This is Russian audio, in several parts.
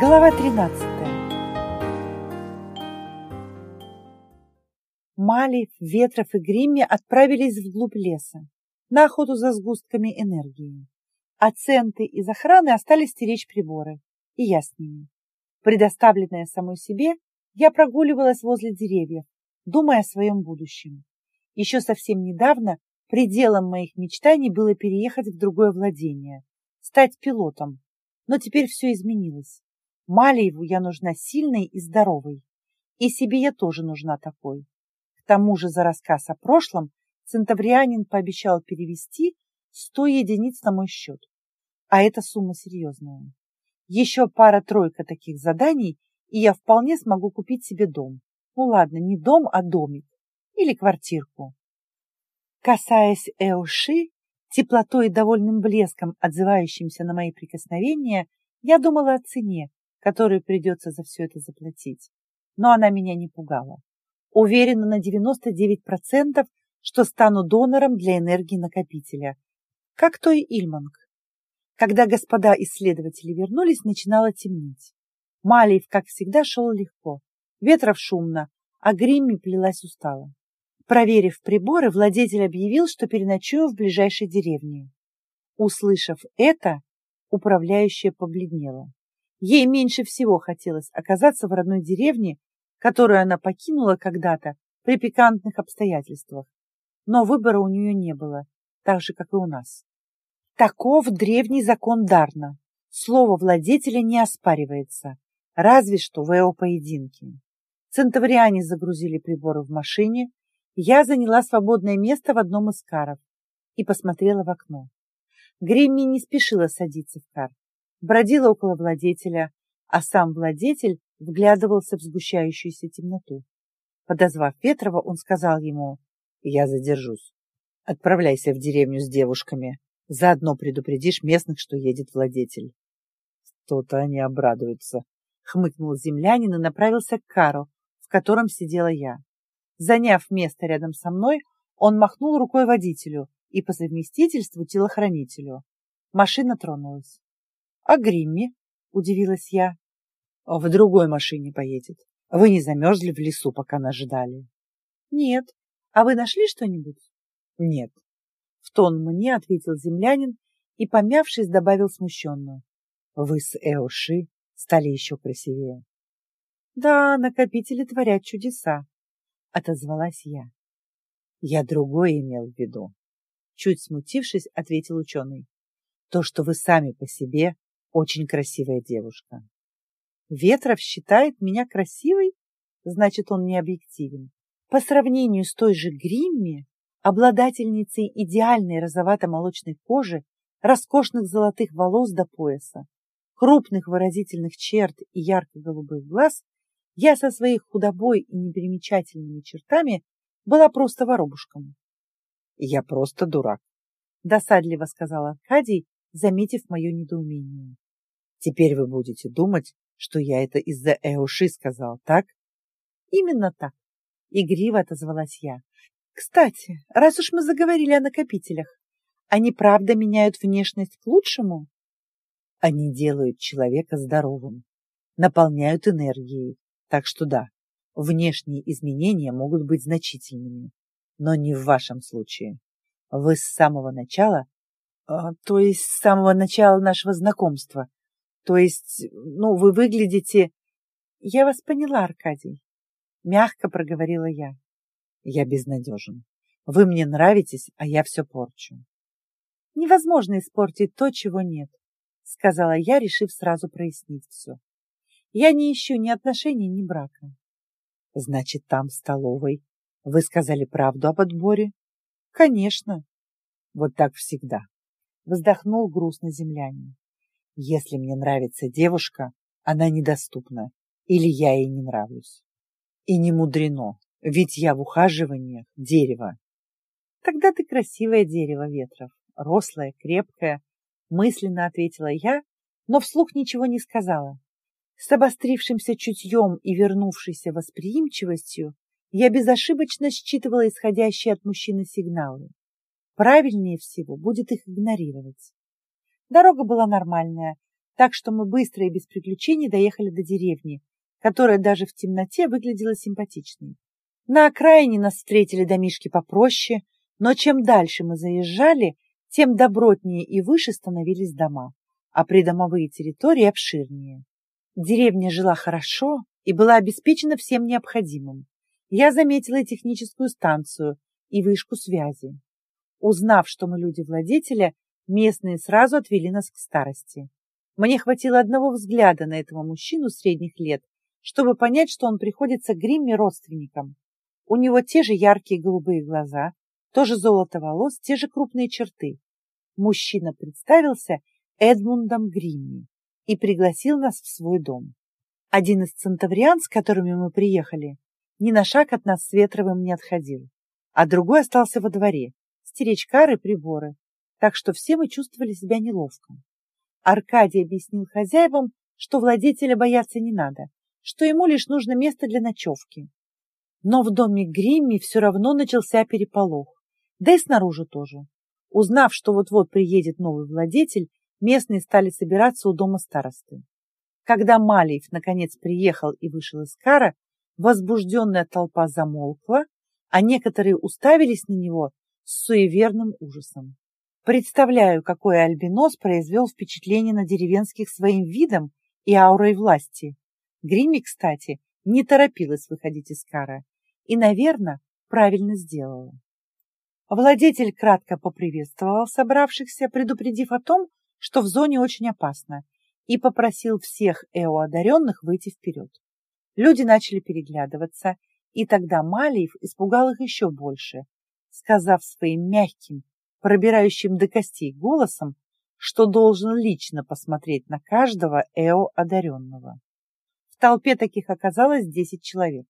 Глава 13. Малив, Ветров и Гримми отправились вглубь леса на охоту за сгустками энергии. А Центы из охраны остались стеречь приборы, и я с ними. Предоставленная самой себе, я прогуливалась возле деревьев, думая о своем будущем. Еще совсем недавно пределом моих мечтаний было переехать в другое владение, стать пилотом. Но теперь все изменилось. Малиеву я нужна сильной и здоровой. И себе я тоже нужна такой. К тому же за рассказ о прошлом центаврианин пообещал перевести 100 единиц на мой счет. А эта сумма серьезная. Еще пара-тройка таких заданий, и я вполне смогу купить себе дом. Ну ладно, не дом, а домик. Или квартирку. Касаясь Эуши, теплотой и довольным блеском, отзывающимся на мои прикосновения, я думала о цене, которую придется за все это заплатить. Но она меня не пугала. Уверена на 99%, что стану донором для энергии накопителя, как той Ильманг. Когда господа исследователи вернулись, начинало темнеть. Малиев, как всегда, шел легко. Ветров шумно, а Гримми плелась устало. Проверив приборы, владетель объявил, что переночую в ближайшей деревне. Услышав это, управляющая побледнела. Ей меньше всего хотелось оказаться в родной деревне, которую она покинула когда-то при пикантных обстоятельствах. Но выбора у нее не было, так же, как и у нас. Таков древний закон Дарна. Слово владетеля не оспаривается, разве что в эо-поединке. Центавриане загрузили приборы в машине, я заняла свободное место в одном из каров и посмотрела в окно. Гримми не спешила садиться в кар бродила около владетеля, а сам владетель вглядывался в сгущающуюся темноту. Подозвав Петрова, он сказал ему, «Я задержусь. Отправляйся в деревню с девушками. Заодно предупредишь местных, что едет владетель». «То-то они обрадуются», — хмыкнул землянин и направился к кару, в котором сидела я. Заняв место рядом со мной, он махнул рукой водителю и по совместительству телохранителю. Машина тронулась. А Гримми? Удивилась я. В другой машине поедет. Вы не замерзли в лесу, пока нас ждали? Нет. А вы нашли что-нибудь? Нет. В тон мне ответил землянин и, помявшись, добавил смущенно. Вы с Эоши стали еще красивее. Да, накопители творят чудеса, отозвалась я. Я другое имел в виду. Чуть смутившись, ответил ученый. То, что вы сами по себе очень красивая девушка. Ветров считает меня красивой, значит, он не объективен. По сравнению с той же Гримми, обладательницей идеальной розовато-молочной кожи, роскошных золотых волос до пояса, крупных выразительных черт и ярко-голубых глаз, я со своей худобой и непримечательными чертами была просто воробушком. «Я просто дурак», — досадливо сказал Аркадий, заметив мое недоумение. Теперь вы будете думать, что я это из-за Эуши сказал, так? Именно так. Игриво отозвалась я. Кстати, раз уж мы заговорили о накопителях, они правда меняют внешность к лучшему? Они делают человека здоровым, наполняют энергией. Так что да, внешние изменения могут быть значительными, но не в вашем случае. Вы с самого начала, то есть с самого начала нашего знакомства, то есть, ну, вы выглядите... Я вас поняла, Аркадий. Мягко проговорила я. Я безнадежен. Вы мне нравитесь, а я все порчу. Невозможно испортить то, чего нет, сказала я, решив сразу прояснить все. Я не ищу ни отношений, ни брака. Значит, там, в столовой, вы сказали правду об отборе? Конечно. Вот так всегда. Вздохнул грустно землянин. Если мне нравится девушка, она недоступна, или я ей не нравлюсь. И не мудрено, ведь я в ухаживаниях дерево. Тогда ты красивое дерево, Ветров, рослое, крепкое, мысленно ответила я, но вслух ничего не сказала. С обострившимся чутьем и вернувшейся восприимчивостью я безошибочно считывала исходящие от мужчины сигналы. Правильнее всего будет их игнорировать. Дорога была нормальная, так что мы быстро и без приключений доехали до деревни, которая даже в темноте выглядела симпатичной. На окраине нас встретили домишки попроще, но чем дальше мы заезжали, тем добротнее и выше становились дома, а придомовые территории обширнее. Деревня жила хорошо и была обеспечена всем необходимым. Я заметила техническую станцию и вышку связи. Узнав, что мы люди владетеля, местные сразу отвели нас к старости. Мне хватило одного взгляда на этого мужчину средних лет, чтобы понять, что он приходится Гримме родственникам. У него те же яркие голубые глаза, тоже золото волос, те же крупные черты. Мужчина представился Эдмундом Гримми и пригласил нас в свой дом. Один из центавриан, с которыми мы приехали, ни на шаг от нас с Ветровым не отходил, а другой остался во дворе, стеречь кары приборы, так что все мы чувствовали себя неловко. Аркадий объяснил хозяевам, что владетеля бояться не надо, что ему лишь нужно место для ночевки. Но в доме Гримми все равно начался переполох, да и снаружи тоже. Узнав, что вот-вот приедет новый владетель, местные стали собираться у дома старосты. Когда Малиев наконец приехал и вышел из кара, возбужденная толпа замолкла, а некоторые уставились на него с суеверным ужасом. Представляю, какой альбинос произвел впечатление на деревенских своим видом и аурой власти. Гримми, кстати, не торопилась выходить из кара и, наверное, правильно сделала. Владетель кратко поприветствовал собравшихся, предупредив о том, что в зоне очень опасно, и попросил всех эо-одаренных выйти вперед. Люди начали переглядываться, и тогда Малиев испугал их еще больше, сказав своим мягким, пробирающим до костей голосом, что должен лично посмотреть на каждого эо-одаренного. В толпе таких оказалось десять человек.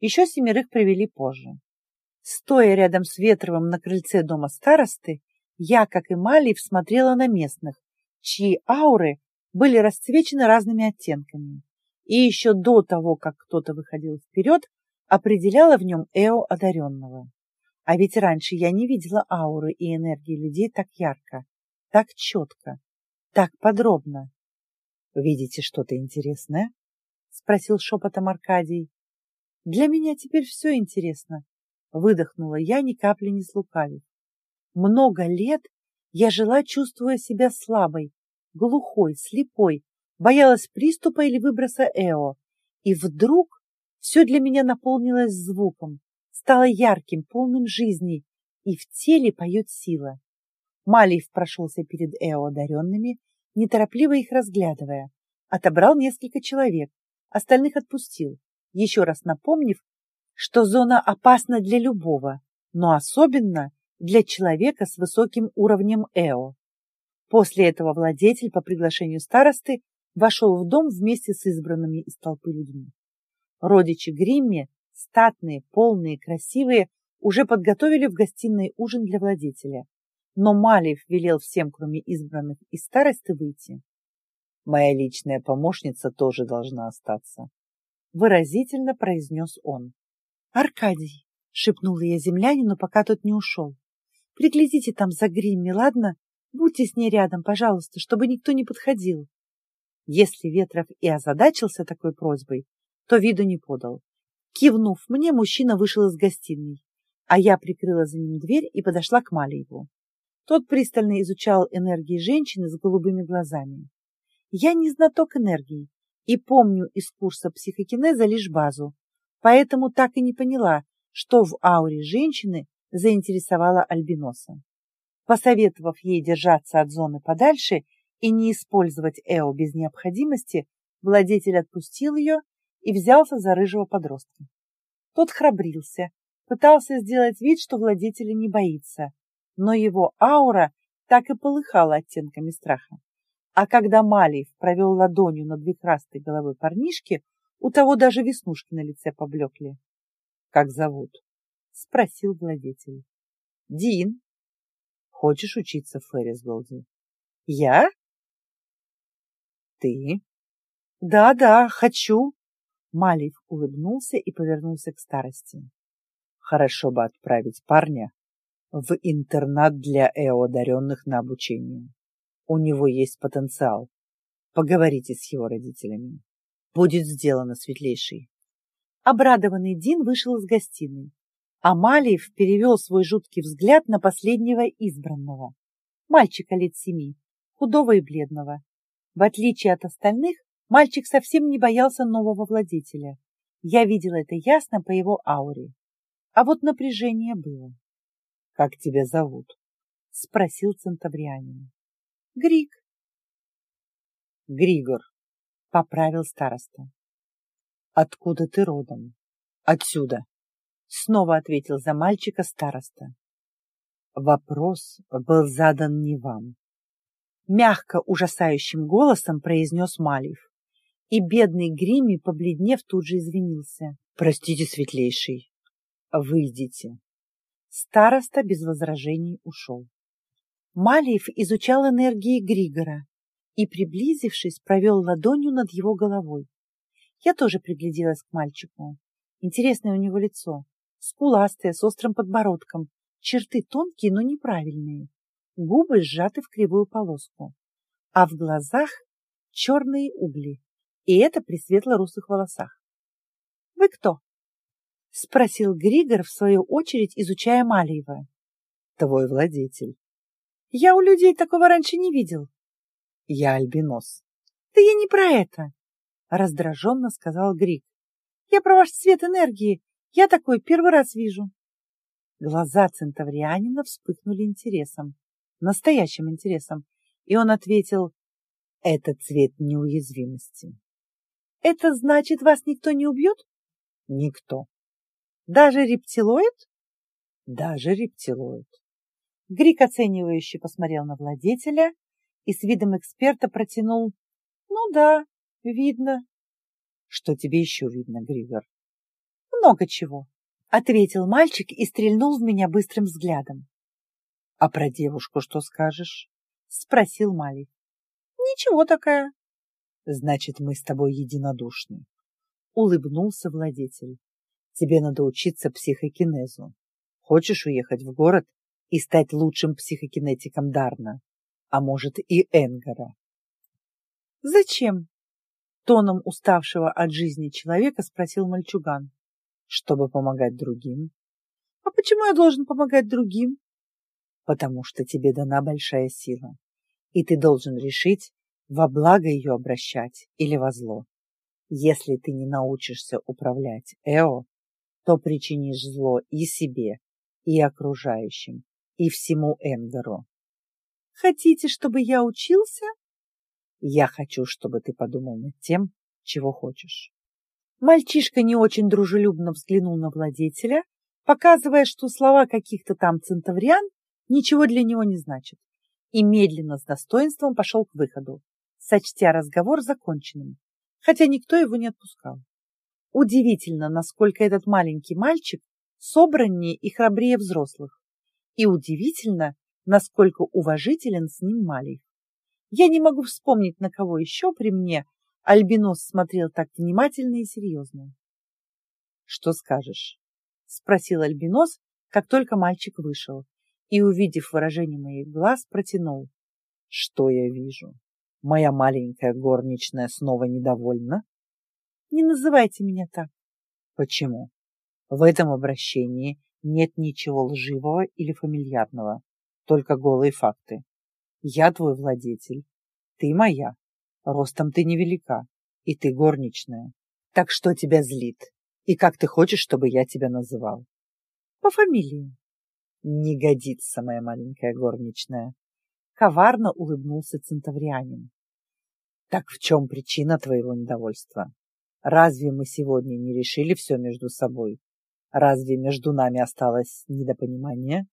Еще семерых привели позже. Стоя рядом с Ветровым на крыльце дома старосты, я, как и Малиев, смотрела на местных, чьи ауры были расцвечены разными оттенками. И еще до того, как кто-то выходил вперед, определяла в нем эо одаренного. А ведь раньше я не видела ауры и энергии людей так ярко, так четко, так подробно. — Видите что-то интересное? — спросил шепотом Аркадий. — Для меня теперь все интересно, — выдохнула я, ни капли не слукавив. Много лет я жила, чувствуя себя слабой, глухой, слепой, боялась приступа или выброса Эо. И вдруг все для меня наполнилось звуком, стало ярким, полным жизни, и в теле поет сила. Малиев прошелся перед Эо одаренными, неторопливо их разглядывая, отобрал несколько человек, остальных отпустил, еще раз напомнив, что зона опасна для любого, но особенно для человека с высоким уровнем ЭО. После этого владетель по приглашению старосты вошел в дом вместе с избранными из толпы людьми. Родичи Гримми, статные, полные, красивые, уже подготовили в гостиной ужин для владетеля. Но Малиев велел всем, кроме избранных из старосты, выйти. «Моя личная помощница тоже должна остаться», — выразительно произнес он. «Аркадий», — шепнула я землянину, пока тот не ушел. «Приглядите там за Гримми, ладно? Будьте с ней рядом, пожалуйста, чтобы никто не подходил». Если Ветров и озадачился такой просьбой, то виду не подал. Кивнув мне, мужчина вышел из гостиной, а я прикрыла за ним дверь и подошла к Малиеву. Тот пристально изучал энергии женщины с голубыми глазами. Я не знаток энергии и помню из курса психокинеза лишь базу, поэтому так и не поняла, что в ауре женщины заинтересовало альбиноса. Посоветовав ей держаться от зоны подальше и не использовать Эо без необходимости, владетель отпустил ее и взялся за рыжего подростка. Тот храбрился, пытался сделать вид, что владетеля не боится, но его аура так и полыхала оттенками страха. А когда Малиев провел ладонью над вихрастой головой парнишки, у того даже веснушки на лице поблекли. — Как зовут? — спросил владетель. — Дин. — Хочешь учиться в Феррисголде? — Я? — Ты? — Да-да, хочу. Малиев улыбнулся и повернулся к старости. — Хорошо бы отправить парня в интернат для эо-одаренных на обучение. У него есть потенциал. Поговорите с его родителями. Будет сделано, светлейший. Обрадованный Дин вышел из гостиной. Амалиев перевел свой жуткий взгляд на последнего избранного. Мальчика лет семи, худого и бледного. В отличие от остальных, мальчик совсем не боялся нового владетеля. Я видела это ясно по его ауре. А вот напряжение было. — Как тебя зовут? — спросил центаврианин. — Григ. — Григор, — поправил староста. — Откуда ты родом? — Отсюда, — снова ответил за мальчика староста. Вопрос был задан не вам. Мягко, ужасающим голосом произнес Малев. И бедный Грими, побледнев, тут же извинился. «Простите, светлейший, выйдите». Староста без возражений ушел. Малиев изучал энергии Григора и, приблизившись, провел ладонью над его головой. Я тоже пригляделась к мальчику. Интересное у него лицо, скуластое, с острым подбородком, черты тонкие, но неправильные, губы сжаты в кривую полоску, а в глазах черные угли, и это при светло-русых волосах. «Вы кто?» — спросил Григор, в свою очередь, изучая Малиева. «Твой владетель». «Я у людей такого раньше не видел». «Я альбинос». «Да я не про это», — раздраженно сказал Григ. «Я про ваш цвет энергии. Я такой первый раз вижу». Глаза центаврианина вспыхнули интересом, настоящим интересом, и он ответил, «Это цвет неуязвимости». «Это значит, вас никто не убьет?» «Никто». «Даже рептилоид?» «Даже рептилоид». Грик оценивающе посмотрел на владетеля и с видом эксперта протянул, «Ну да, видно». «Что тебе еще видно, Григор?» «Много чего», ответил мальчик и стрельнул в меня быстрым взглядом. — А про девушку что скажешь? — спросил Малий. — Ничего такая. — Значит, мы с тобой единодушны. Улыбнулся владетель. Тебе надо учиться психокинезу. Хочешь уехать в город и стать лучшим психокинетиком Дарна, а может и Энгара? — Зачем? — тоном уставшего от жизни человека спросил мальчуган чтобы помогать другим. А почему я должен помогать другим? Потому что тебе дана большая сила, и ты должен решить, во благо ее обращать или во зло. Если ты не научишься управлять Эо, то причинишь зло и себе, и окружающим, и всему Энгеру. Хотите, чтобы я учился? Я хочу, чтобы ты подумал над тем, чего хочешь. Мальчишка не очень дружелюбно взглянул на владетеля, показывая, что слова каких-то там центавриан ничего для него не значат, и медленно с достоинством пошел к выходу, сочтя разговор законченным, хотя никто его не отпускал. Удивительно, насколько этот маленький мальчик собраннее и храбрее взрослых, и удивительно, насколько уважителен с ним Малий. Я не могу вспомнить, на кого еще при мне Альбинос смотрел так внимательно и серьезно. «Что скажешь?» — спросил Альбинос, как только мальчик вышел, и, увидев выражение моих глаз, протянул. «Что я вижу? Моя маленькая горничная снова недовольна?» «Не называйте меня так». «Почему? В этом обращении нет ничего лживого или фамильярного, только голые факты. Я твой владетель, ты моя, Ростом ты невелика, и ты горничная. Так что тебя злит? И как ты хочешь, чтобы я тебя называл? По фамилии. Не годится, моя маленькая горничная. Коварно улыбнулся центаврианин. Так в чем причина твоего недовольства? Разве мы сегодня не решили все между собой? Разве между нами осталось недопонимание?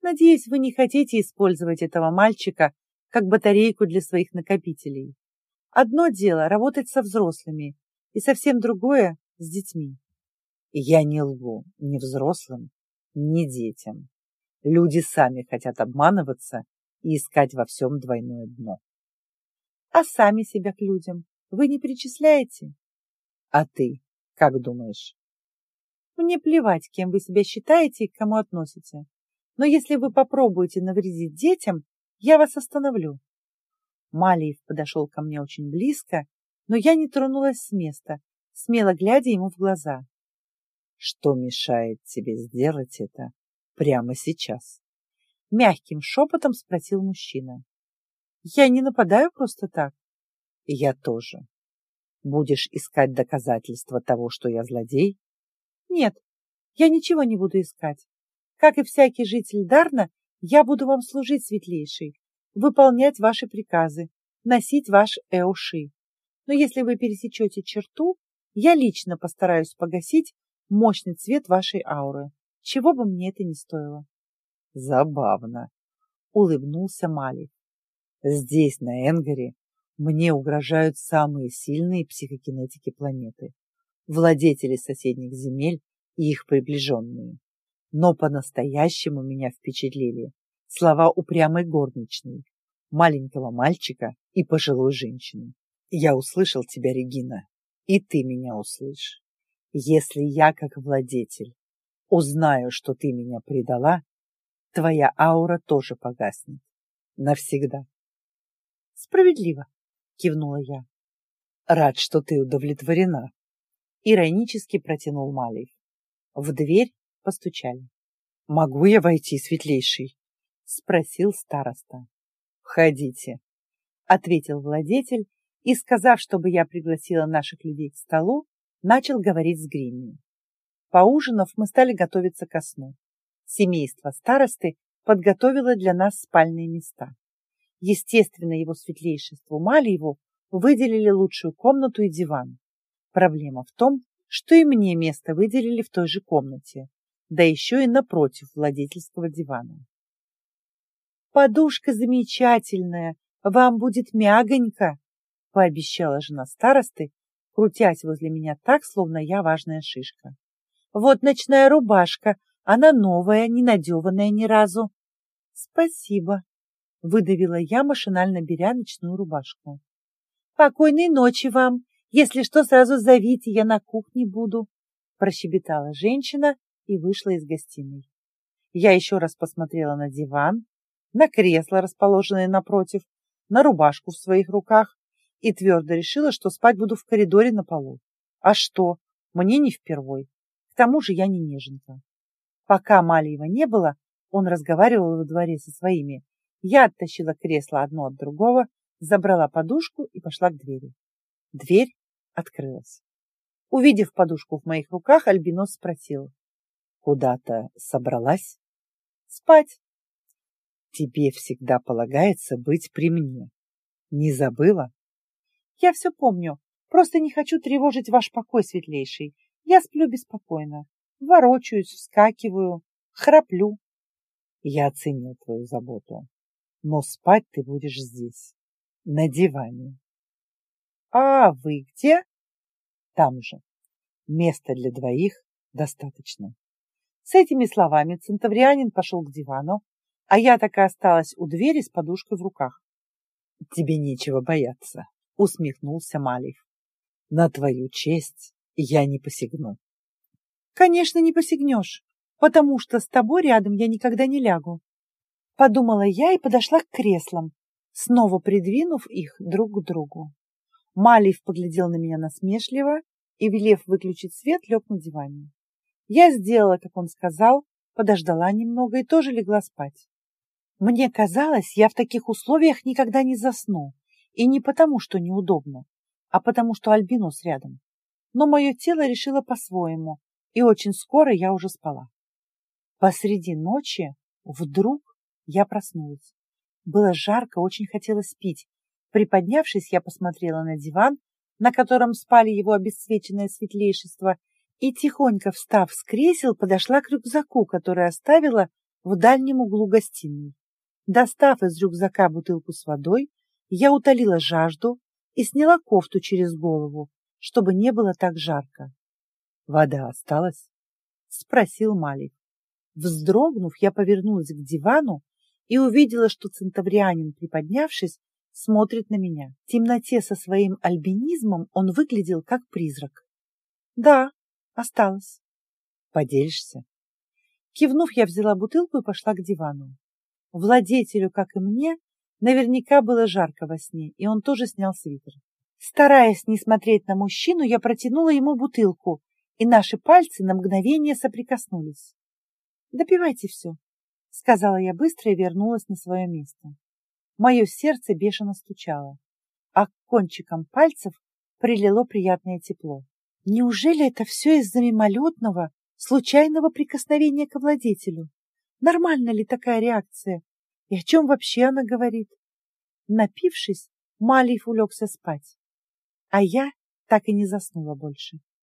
Надеюсь, вы не хотите использовать этого мальчика как батарейку для своих накопителей. Одно дело работать со взрослыми, и совсем другое с детьми. Я не лгу ни взрослым, ни детям. Люди сами хотят обманываться и искать во всем двойное дно. А сами себя к людям вы не причисляете? А ты как думаешь? Мне плевать, кем вы себя считаете и к кому относите. Но если вы попробуете навредить детям, я вас остановлю. Малиев подошел ко мне очень близко, но я не тронулась с места, смело глядя ему в глаза. Что мешает тебе сделать это прямо сейчас? Мягким шепотом спросил мужчина. Я не нападаю просто так. Я тоже. Будешь искать доказательства того, что я злодей? Нет, я ничего не буду искать. Как и всякий житель Дарна, я буду вам служить, светлейший, выполнять ваши приказы, носить ваш эуши. Но если вы пересечете черту, я лично постараюсь погасить мощный цвет вашей ауры, чего бы мне это ни стоило. Забавно, улыбнулся Мали. Здесь, на Энгаре, мне угрожают самые сильные психокинетики планеты, владетели соседних земель и их приближенные. Но по-настоящему меня впечатлили слова упрямой горничной, маленького мальчика и пожилой женщины. Я услышал тебя, Регина, и ты меня услышь. Если я, как владетель, узнаю, что ты меня предала, твоя аура тоже погаснет. Навсегда. Справедливо, кивнула я. Рад, что ты удовлетворена. Иронически протянул Малиев. В дверь постучали. Могу я войти, светлейший? Спросил староста. Входите, ответил владетель и, сказав, чтобы я пригласила наших людей к столу, начал говорить с Гримми. Поужинав, мы стали готовиться ко сну. Семейство старосты подготовило для нас спальные места. Естественно, его светлейшеству Малиеву выделили лучшую комнату и диван. Проблема в том, что и мне место выделили в той же комнате, да еще и напротив владельческого дивана. «Подушка замечательная, вам будет мягонько», — пообещала жена старосты, крутясь возле меня так, словно я важная шишка. «Вот ночная рубашка, она новая, не надеванная ни разу». «Спасибо», — выдавила я, машинально беря ночную рубашку. «Покойной ночи вам! Если что, сразу зовите, я на кухне буду», — прощебетала женщина и вышла из гостиной. Я еще раз посмотрела на диван, на кресло, расположенное напротив, на рубашку в своих руках и твердо решила, что спать буду в коридоре на полу. А что? Мне не впервой. К тому же я не неженка. Пока Малиева не было, он разговаривал во дворе со своими. Я оттащила кресло одно от другого, забрала подушку и пошла к двери. Дверь открылась. Увидев подушку в моих руках, Альбинос спросил. Куда-то собралась? Спать. Тебе всегда полагается быть при мне. Не забыла? Я все помню. Просто не хочу тревожить ваш покой, светлейший. Я сплю беспокойно. Ворочаюсь, вскакиваю, храплю. Я оценил твою заботу. Но спать ты будешь здесь, на диване. А вы где? Там же. Места для двоих достаточно. С этими словами центаврианин пошел к дивану, а я так и осталась у двери с подушкой в руках. Тебе нечего бояться, усмехнулся Малиев. На твою честь я не посягну. Конечно, не посягнешь, потому что с тобой рядом я никогда не лягу. Подумала я и подошла к креслам, снова придвинув их друг к другу. Малиев поглядел на меня насмешливо и, велев выключить свет, лег на диване. Я сделала, как он сказал, подождала немного и тоже легла спать. Мне казалось, я в таких условиях никогда не засну, и не потому, что неудобно, а потому, что Альбинос рядом. Но мое тело решило по-своему, и очень скоро я уже спала. Посреди ночи вдруг я проснулась. Было жарко, очень хотелось пить. Приподнявшись, я посмотрела на диван, на котором спали его обесцвеченное светлейшество, и, тихонько встав с кресел, подошла к рюкзаку, который оставила в дальнем углу гостиной. Достав из рюкзака бутылку с водой, я утолила жажду и сняла кофту через голову, чтобы не было так жарко. «Вода осталась?» — спросил Малик. Вздрогнув, я повернулась к дивану и увидела, что центаврианин, приподнявшись, смотрит на меня. В темноте со своим альбинизмом он выглядел как призрак. «Да, Осталось. Поделишься? Кивнув, я взяла бутылку и пошла к дивану. Владетелю, как и мне, Наверняка было жарко во сне, и он тоже снял свитер. Стараясь не смотреть на мужчину, я протянула ему бутылку, и наши пальцы на мгновение соприкоснулись. «Допивайте все», — сказала я быстро и вернулась на свое место. Мое сердце бешено стучало, а к кончикам пальцев прилило приятное тепло. Неужели это все из-за мимолетного, случайного прикосновения к владетелю? Нормальна ли такая реакция? И о чем вообще она говорит? Напившись, Малиев улегся спать, а я так и не заснула больше.